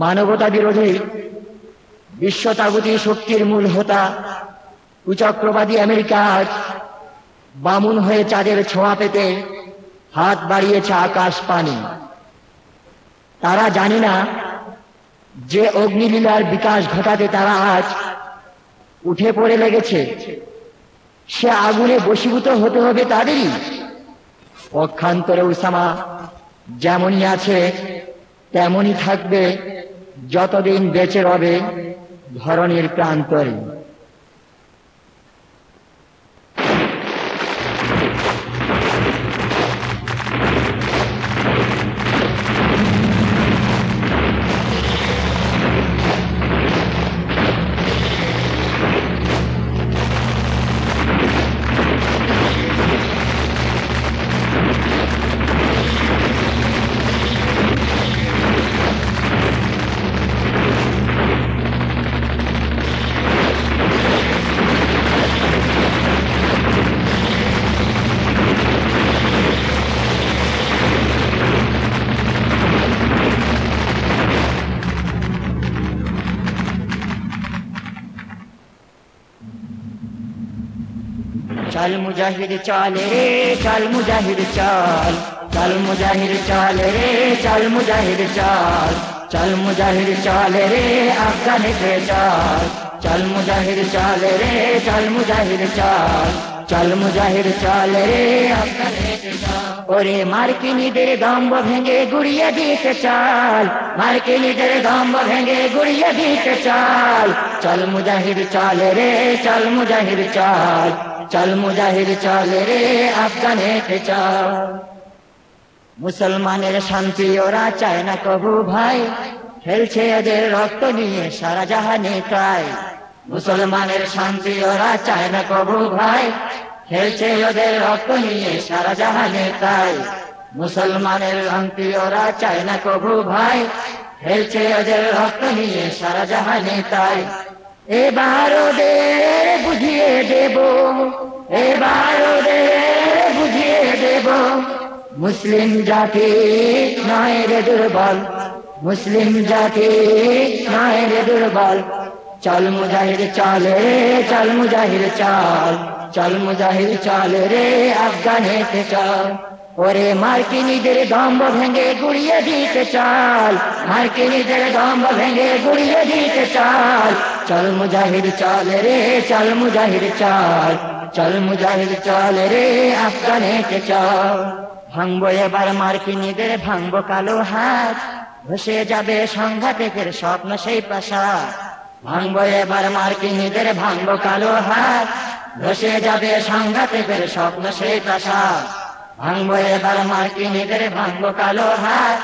মানবতা বিরোধী বিশ্বতাগতি শক্তির মূল হোতা, কুচক্রবাদী আমেরিকা আজ বামুন হয়ে চাঁদের ছোঁয়া পেতে হাত বাড়িয়েছে আকাশ পানি। তারা জানে না যে অগ্নিলীলার বিকাশ ঘটাতে তারা আজ উঠে পড়ে লেগেছে। সে আগুনে বশীভূত হতে হবে তাদেরই। পক্ষান্তরে উসামা যেমনই আছে, তেমনই থাকবে যতদিন বেঁচে রবে ধরনের প্রান্তরে চল মুজাহির চল রে চল মুজাহির চল চল মুজাহির চল রে চল মুজাহির চল চল মুজাহির চল রে আফগানিস্তানে চল চল মুজাহিদ চল রে, চল মুজাহিদ চল চল মুজাহিদ চল রে ওরে মার্কিনীদের দম্ব ভেঙে গুড়িয়ে দিতে চাল মার্কিনীদের দম্ব ভেঙে গুড়িয়ে দিতে চাল। চল মুজাহিদ চল রে, চল মুজাহিদ চল চল মুজাহিদ চল রে আফগানেতে চল। মুসলমানের শান্তি ওরা চায় না কবু ভাই, খেলছে এদের রক্ত নিয়ে সারা জাহানে তাই মুসলমানের শান্তি ওরা চায় না কবু ভাই। খেলছে ওদের রক্ত নিয়ে সারা জাহানে তাই। মুসলমানের শান্তি ওরা চায় না কবু ভাই। খেলছে ওদের রক্ত নিয়ে সারা জাহানে তাই। এবার ওদের বুঝিয়ে দেব, এবার ওদের বুঝিয়ে দেব। মুসলিম জাতি নয় রে দুর্বল, মুসলিম জাতি নয় রে দুর্বল। চল মুজাহিদ চল রে, চল মুজাহিদ চল। চল মুজাহিদ চল রে, আফগান আফগানেতে চল। ওরে মার্কিনীদের দম্ব ভেঙে গুড়িয়ে দিতে চাল। মার্কিনীদের দম্ব ভেঙে গুড়িয়ে দিতে চাল। চল মুজাহির চল রে, চল মুজাহিদ চল। চল মুজাহির চল রে, আফগান আফগানেতে চল। ভাঙবো এবার মার্কিনীদের, ভাঙবো কালো হাত। ভসে যাবে সংঘাতের স্বপ্ন সেই প্রাসাদ। ভাঙবো এবার মার্কিনীদের ভাঙবো কালো হাত। ভসে যাবে সংঘাতের স্বপ্ন সেই প্রাসাদ ভাঙবো এবার মার্কিনীদের ভাঙবো কালো হাত।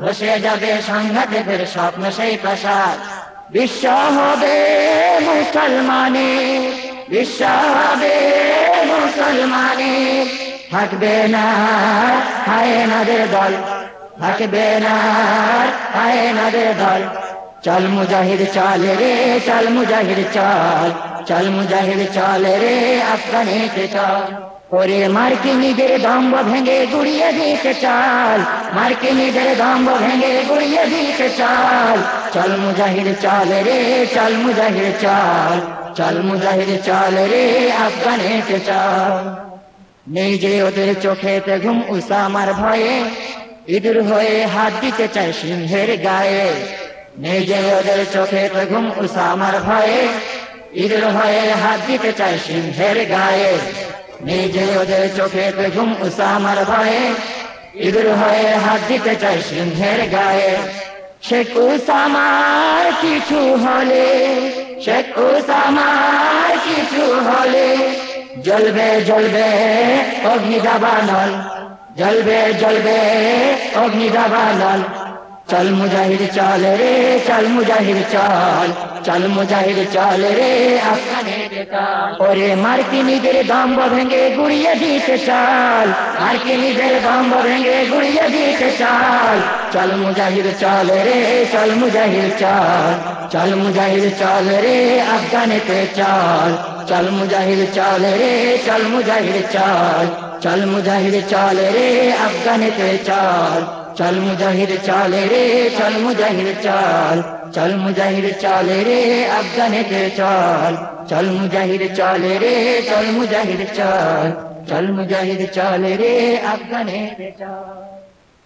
বসে যাবে সংঘাতের স্বপ্ন সেই প্রাসাদ বিশ্ব হবে মুসলমানে। বিশ্ব হবে মুসলমানে। থাকবে না হায়নাদের দল। থাকবে না হায়নাদের দল। চল মুজাহিদ চল রে, চল মুজাহিদ চল চল মুজাহিদ চল রে আফগানিতে চল। ওরে মার্কিনীদের দম্ব ভেঙে গুড়িয়ে দিতে চাল, মার্কিনীদের দম্ব ভেঙে গুড়িয়ে দিতে চাল। চল মুজাহিদ চল রে, চল মুজাহিদ চল চল মুজাহিদ চল রে আফগানেতে চল। যে ওদের চোখেতে ঘুম উসামার ভয়ে, ইঁদুর হয়ে হাত দিতে চায় সিংহের গায়ে। যে ওদের চোখেতে ঘুম উসামার ভয়ে। ইঁদুর হয়ে হাত দিতে চায় সিংহের গায়ে। নিজে ওদের চোখে ঘুম উসামার ভয়ে। ইঁদুর হয়ে হাত দিতে চায় সিংহের গায়ে। শেখ উসামার কিছু হলে শেখ উসামার কিছু হলে। জ্বলবে জ্বলবে অগ্নি দাবানল জ্বলবে জ্বলবে অগ্নি দাবানল চল মুজাহিদ চল রে চল মুজাহিদ চল চল মুজাহিদ চল রে আফগানের চল ওরে মার্কিনীদের দম্ব ভেঙে গুড়িয়ে দিতে চাল। মার্কিনীদের দম্ব ভেঙে গুড়িয়ে দিতে চাল। চল মুজাহিদ, চল রে, চল মুজাহিদ, চল। চল মুজাহিদ, চল রে, আফগানেতে চল। চল মুজাহিদ, চল রে, চল মুজাহিদ, চল। চল মুজাহিদ, চল রে, আফগানেতে চল। চল মুজাহির চলে রে, চল মুজাহির চল। চল মুজাহির চলে রে আফগানেতে চল চল মুজাহির চলে রে চল মুজাহির চল চল মুজাহির চলে রে আফগানেতে চল